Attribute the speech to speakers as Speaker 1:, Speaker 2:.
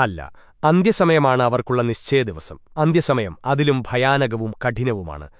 Speaker 1: അല്ല അന്ത്യസമയമാണ് അവർക്കുള്ള നിശ്ചയദിവസം. അന്ത്യസമയം അതിലും ഭയാനകവും കഠിനവുമാണ്.